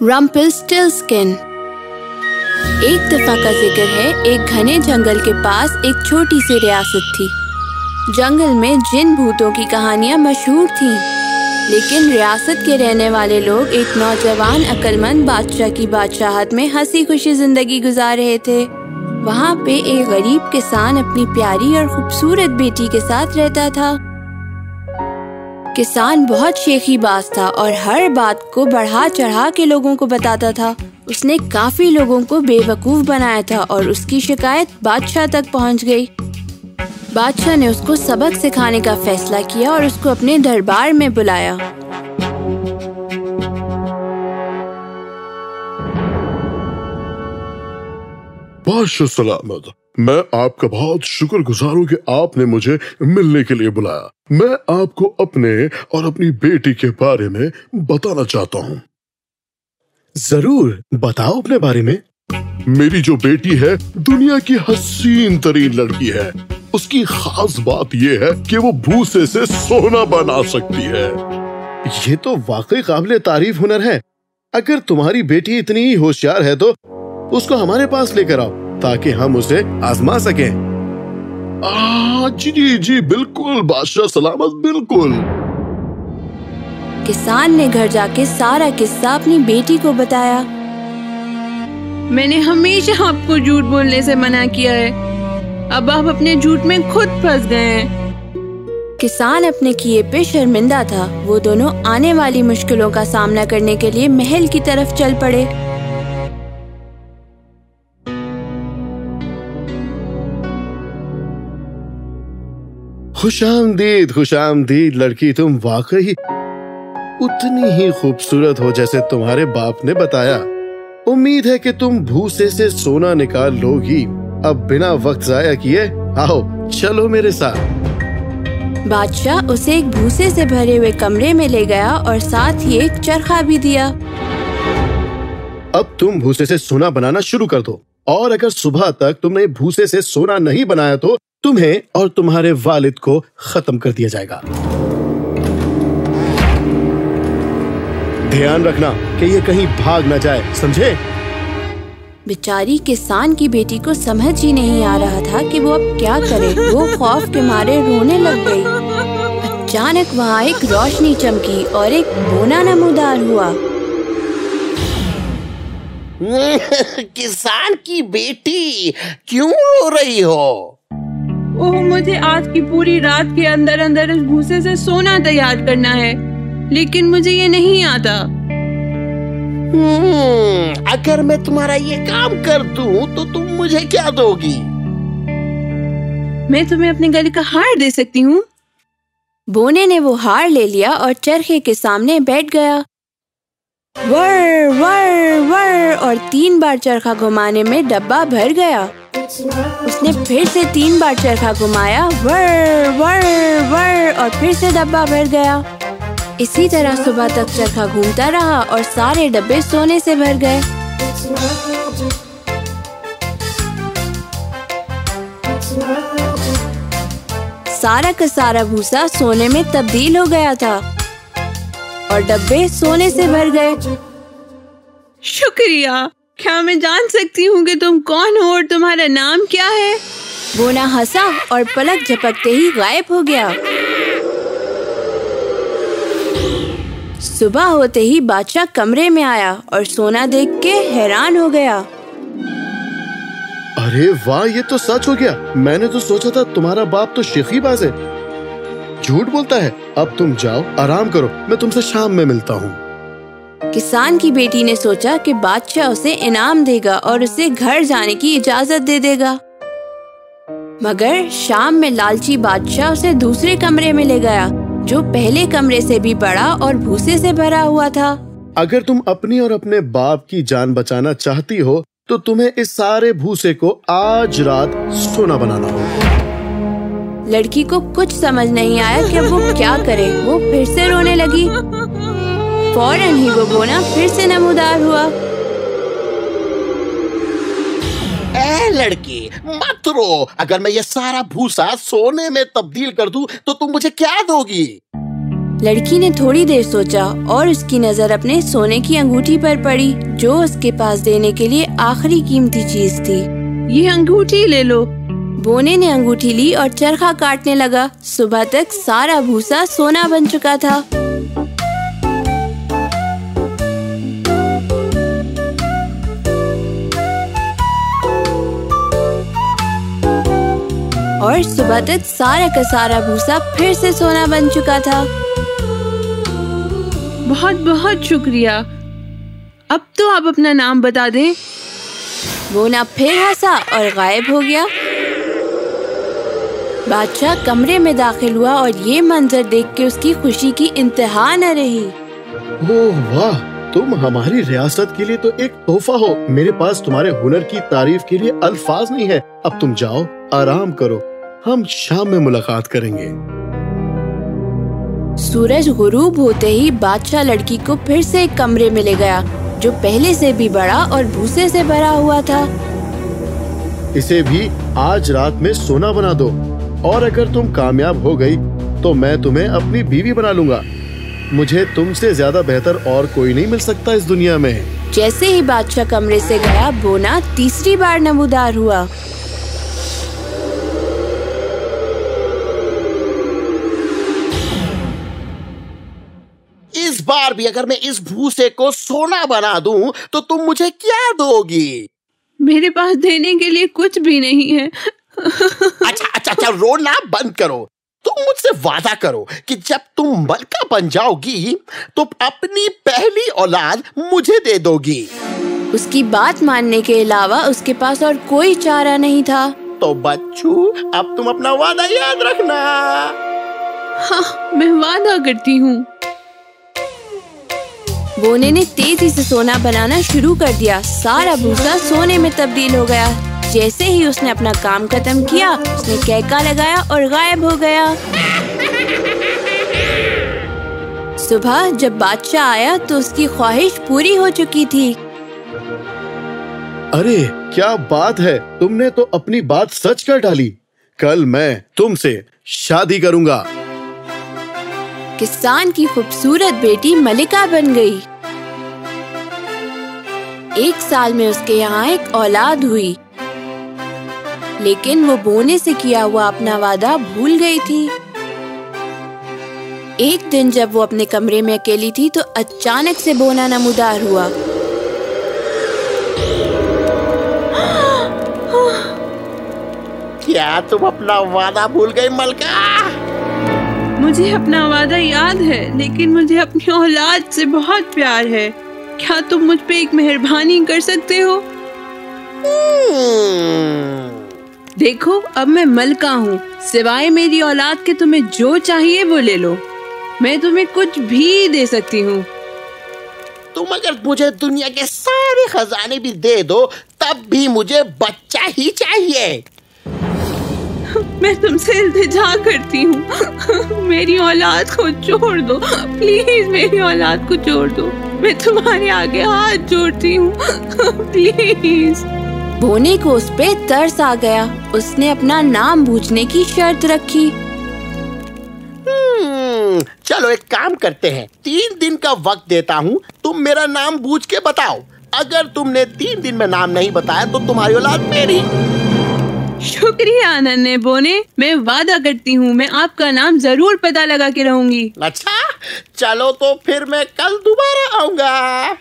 रम्पल्स्टिल्स्किन एक दफ़ा का ज़िक्र है एक घने जंगल के पास एक छोटी सी रियासत थी। जंगल में जिन भूतों की कहानियाँ मशहूर थीं, लेकिन रियासत के रहने वाले लोग एक नौजवान अक्लमंद बादशाह की बादशाहत में हँसी खुशी ज़िंदगी गुजार रहे थे। वहाँ पे एक गरीब किसान अपनी प्यारी और खूबसूरत बेटी के साथ रहता था। किसान बहुत शेखी बाज था और हर बात को बढ़ा चढ़ा के लोगों को बताता था। उसने काफ़ी लोगों को बेवकूफ़ बनाया था और उसकी शिकायत बादशाह तक पहुँच गई। बादशाह ने उसको सबक सिखाने का फैसला किया और उसको अपने दरबार में बुलाया। बादशाह सलामत। मैं आपका बहुत शुक्रगुजार हूँ कि आपने मुझे मिलने के लिए बुलाया। मैं आपको अपने और अपनी बेटी के बारे में बताना चाहता हूँ। ज़रूर बताओ अपने बारे में। मेरी जो बेटी है दुनिया की हसीन तरीन लड़की है। उसकी खास बात यह है कि वो भूसे से सोना बना सकती है। ये तो वाकई काबिल तारीफ़ हुनर है। अगर तुम्हारी बेटी इतनी ही होशियार है तो उसको हमारे पास लेकर आओ। ताकि हम उसे आजमा सकें। आ, जी जी बिल्कुल बादशाह सलामत बिल्कुल। किसान ने घर जाके सारा किस्सा अपनी बेटी को बताया। मैंने हमेशा आपको झूठ बोलने से मना किया है। अब आप अपने झूठ में खुद फंस गए हैं। किसान अपने किए पे शर्मिंदा था। वो दोनों आने वाली मुश्किलों का सामना करने के लिए महल की तरफ़ चल पड़े। खुश आमदीद खुश आमदीद लड़की तुम वाकई उतनी ही खूबसूरत हो जैसे तुम्हारे बाप ने बताया। उम्मीद है कि तुम भूसे से सोना निकाल लोगी। अब बिना वक्त जाया किए आओ चलो मेरे साथ। बादशाह उसे एक भूसे से भरे हुए कमरे में ले गया और साथ ही एक चरखा भी दिया। अब तुम भूसे से सोना बनाना शुरू कर दो। और अगर सुबह तक तुमने भूसे से सोना नहीं बनाया तो तुम्हें और तुम्हारे वालिद को खत्म कर दिया जाएगा। ध्यान रखना कि ये कहीं भाग न जाए समझे? बेचारी किसान की बेटी को समझ ही नहीं आ रहा था कि वो अब क्या करे। वो खौफ के मारे रोने लग गई। अचानक वहाँ एक रोशनी चमकी और एक बोना नमूदार हुआ। किसान की बेटी क्यों रो रही हो? ओह मुझे आज की पूरी रात के अंदर अंदर उस भूसे से सोना तैयार करना है लेकिन मुझे ये नहीं आता। हम्म, अगर मैं तुम्हारा ये काम कर दूँ तो तुम मुझे क्या दोगी? मैं तुम्हें अपने गले का हार दे सकती हूँ। बोने ने वो हार ले लिया और चरखे के सामने बैठ गया। वर वर वर और तीन बार चरखा घुमाने में डब्बा भर गया। उसने फिर से तीन बार चरखा घुमाया, वर वर वर, और फिर से डब्बा भर गया। इसी तरह सुबह तक चरखा घूमता रहा और सारे डब्बे सोने से भर गए। सारा का सारा भूसा सोने में तब्दील हो गया था और डब्बे सोने से भर गए। शुक्रिया। क्या मैं जान सकती हूँ कि तुम कौन हो और तुम्हारा नाम क्या है? बोना हंसा और पलक झपकते ही गायब हो गया। सुबह होते ही बादशाह कमरे में आया और सोना देख के हैरान हो गया। अरे वाह ये तो सच हो गया। मैंने तो सोचा था तुम्हारा बाप तो शेखीबाज है। झूठ बोलता है अब तुम जाओ आराम करो मैं तुमसे शाम में मिलता हूँ। किसान की बेटी ने सोचा कि बादशाह उसे इनाम देगा और उसे घर जाने की इजाज़त दे देगा। मगर शाम में लालची बादशाह उसे दूसरे कमरे में ले गया जो पहले कमरे से भी बड़ा और भूसे से भरा हुआ था। अगर तुम अपनी और अपने बाप की जान बचाना चाहती हो तो तुम्हें इस सारे भूसे को आज रात सोना बनाना होगा। लड़की को कुछ समझ नहीं आया कि अब वो क्या करे वो फिर से रोने लगी। फ़ौरन ही वो बोना फिर से नमूदार हुआ। ए लड़की मत रो। अगर मैं ये सारा भूसा सोने में तब्दील कर दूँ तो तुम मुझे क्या दोगी? लड़की ने थोड़ी देर सोचा और उसकी नज़र अपने सोने की अंगूठी पर पड़ी जो उसके पास देने के लिए आखिरी कीमती चीज़ थी। ये अंगूठी ले लो। बोने ने अंगूठी ली और चरखा काटने लगा। सुबह तक सारा भूसा सोना बन चुका था। और सुबह तक सारा का सारा भूसा फिर से सोना बन चुका था। बहुत बहुत शुक्रिया। अब तो आप अपना नाम बता दें। बोना फिर हंसा और गायब हो गया। बादशाह कमरे में दाखिल हुआ और ये मंजर देख के उसकी खुशी की इंतहा न रही। ओह वाह तुम हमारी रियासत के लिए तो एक तोहफा हो। मेरे पास तुम्हारे हुनर की तारीफ़ के लिए अल्फाज नहीं है। अब तुम जाओ आराम करो। हम शाम में मुलाकात करेंगे। सूरज गुरूब होते ही बादशाह लड़की को फिर से एक कमरे में ले गया जो पहले से भी बड़ा और भूसे से भरा हुआ था। इसे भी आज रात में सोना बना दो और अगर तुम कामयाब हो गई तो मैं तुम्हें अपनी बीवी बना लूँगा। मुझे तुमसे ज़्यादा बेहतर और कोई नहीं मिल सकता इस दुनिया में। जैसे ही बादशाह कमरे से गया बोना तीसरी बार नमूदार हुआ। बार भी अगर मैं इस भूसे को सोना बना दूँ तो तुम मुझे क्या दोगी? मेरे पास देने के लिए कुछ भी नहीं है। अच्छा अच्छा अच्छा रोना बंद करो। तुम मुझसे वादा करो कि जब तुम मलका बन जाओगी तो अपनी पहली औलाद मुझे दे दोगी। उसकी बात मानने के अलावा उसके पास और कोई चारा नहीं था। तो बच्चू अब तुम अपना वादा याद रखना। हाँ मैं वादा करती हूँ। बोने ने तेज़ी से सोना बनाना शुरू कर दिया। सारा भूसा सोने में तब्दील हो गया। जैसे ही उसने अपना काम खत्म किया उसने कहका लगाया और गायब हो गया। सुबह जब बादशाह आया तो उसकी ख्वाहिश पूरी हो चुकी थी। अरे क्या बात है? तुमने तो अपनी बात सच कर डाली। कल मैं तुमसे शादी करूँगा। किसान की खूबसूरत बेटी मलिका बन गई। एक साल में उसके यहाँ एक औलाद हुई। लेकिन वो बोने से किया हुआ अपना वादा भूल गई थी। एक दिन जब वो अपने कमरे में अकेली थी तो अचानक से बोना नमूदार हुआ। क्या तुम अपना वादा भूल गई मलका? मुझे अपना वादा याद है लेकिन मुझे अपनी औलाद से बहुत प्यार है। क्या तुम मुझ पे एक मेहरबानी कर सकते हो? देखो अब मैं मलका हूँ। सिवाय मेरी औलाद के तुम्हें जो चाहिए वो ले लो। मैं तुम्हें कुछ भी दे सकती हूँ। तुम अगर मुझे दुनिया के सारे खजाने भी दे दो तब भी मुझे बच्चा ही चाहिए। मैं तुमसे इल्तिजा करती हूँ। मेरी औलाद को छोड़ दो। प्लीज़ मेरी औलाद को छोड़ दो। मैं तुम्हारे आगे हाथ जोड़ती हूँ। प्लीज़ बोने को उस पे तरस आ गया। उसने अपना नाम पूछने की शर्त रखी। हम्म, चलो एक काम करते हैं। तीन दिन का वक्त देता हूँ। तुम मेरा नाम बूझ के बताओ। अगर तुमने तीन दिन में नाम नहीं बताया तो तुम्हारी औलाद मेरी। शुक्रिया अनन्य बोने। मैं वादा करती हूँ मैं आपका नाम ज़रूर पता लगा के रहूँगी। अच्छा चलो तो फिर मैं कल दोबारा आऊँगा।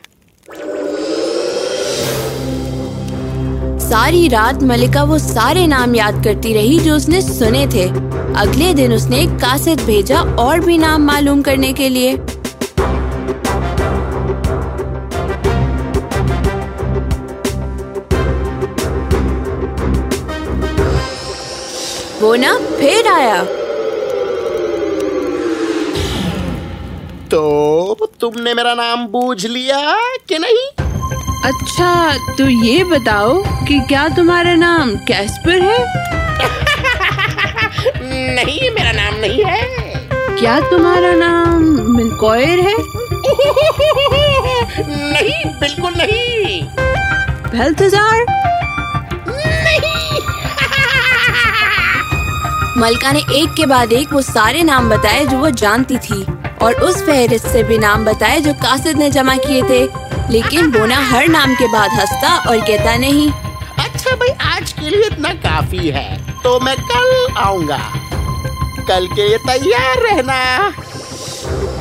सारी रात मलिका वो सारे नाम याद करती रही जो उसने सुने थे। अगले दिन उसने एक कासिद भेजा और भी नाम मालूम करने के लिए। वो ना फिर आया। तो तुमने मेरा नाम बूझ लिया कि नहीं? अच्छा तो ये बताओ कि क्या तुम्हारा नाम कैस्पर है? नहीं मेरा नाम नहीं है। क्या तुम्हारा नाम मिलकॉयर है? नहीं बिल्कुल नहीं। बेल्थजार मलका ने एक के बाद एक वो सारे नाम बताए जो वो जानती थी और उस फहरिस्त से भी नाम बताए जो कासिद ने जमा किए थे। लेकिन बोना हर नाम के बाद हंसता और कहता नहीं। अच्छा भाई आज के लिए इतना काफ़ी है तो मैं कल आऊँगा। कल के लिए तैयार रहना।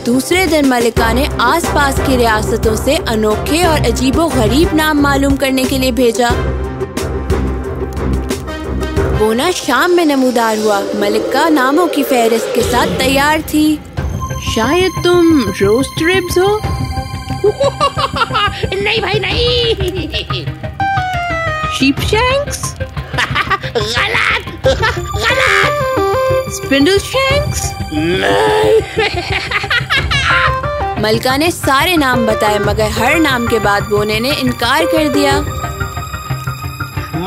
दूसरे दिन मलिका ने आसपास की रियासतों से अनोखे और अजीबो गरीब नाम मालूम करने के लिए भेजा। बोना शाम में नमूदार हुआ। मलिका नामों की फहरिस्त के साथ तैयार थी। शायद तुम रोस्ट रिब्स हो? नहीं भाई नहीं। शीप शैंक्स गलत। गलत। स्पिंडल शैंक्स मलका ने सारे नाम बताए मगर हर नाम के बाद बोने ने इनकार कर दिया।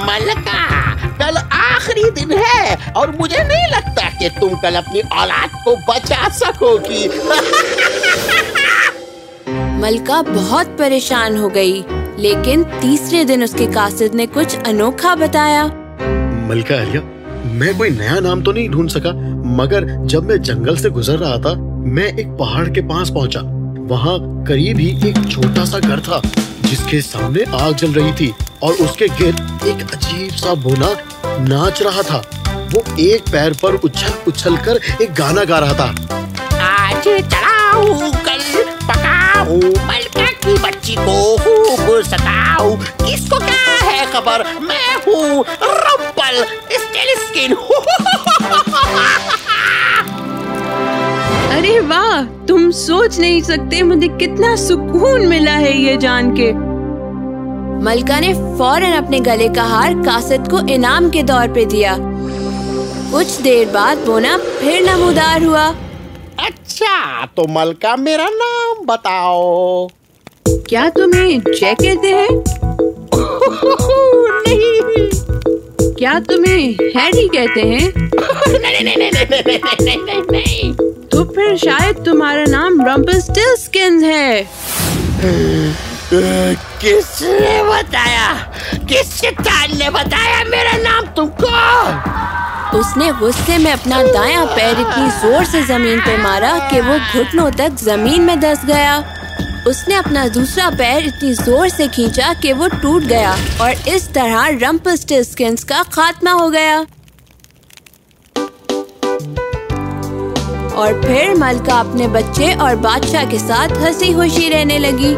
मलका कल आखिरी दिन है और मुझे नहीं लगता कि तुम कल अपनी औलाद को बचा सकोगी। मलका बहुत परेशान हो गई लेकिन तीसरे दिन उसके कासिद ने कुछ अनोखा बताया। मलका आलिया मैं कोई नया नाम तो नहीं ढूंढ सका मगर जब मैं जंगल से गुजर रहा था मैं एक पहाड़ के पास पहुँचा। वहाँ करीब ही एक छोटा सा घर था। जिसके सामने आग जल रही थी और उसके गिर एक अजीब सा बोना नाच रहा था। वो एक पैर पर उछल उछल कर एक गाना गा रहा था। आज चलाऊ कल पकाऊ, मलका की बच्ची को खूब सताऊ। किसको क्या है खबर? मैं हूँ रंपल स्टिल स्किन अरे वाह तुम सोच नहीं सकते मुझे कितना सुकून मिला है ये जान के। मलका ने फ़ौरन अपने गले का हार कासत को इनाम के तौर पे दिया। कुछ देर बाद बोना फिर नमोदार हुआ। अच्छा तो मलका मेरा नाम बताओ। क्या तुम्हें जय कहते हैं? नहीं। क्या तुम्हें हैरी कहते हैं? नहीं नहीं नहीं नहीं नहीं नहीं नहीं। तो फिर शायद तुम्हारा नाम रम्पस्टिल्स्किन है। किसने बताया? किस शैतान ने बताया मेरा नाम तुमको? उसने गुस्से में अपना दायां पैर इतनी ज़ोर से ज़मीन पर मारा कि वो घुटनों तक ज़मीन में दस गया। उसने अपना दूसरा पैर इतनी ज़ोर से खींचा कि वो टूट गया और इस तरह रम्पस्टिल्स्किन्स का खात्मा हो गया। और फिर मलका अपने बच्चे और बादशाह के साथ हँसी खुशी रहने लगी।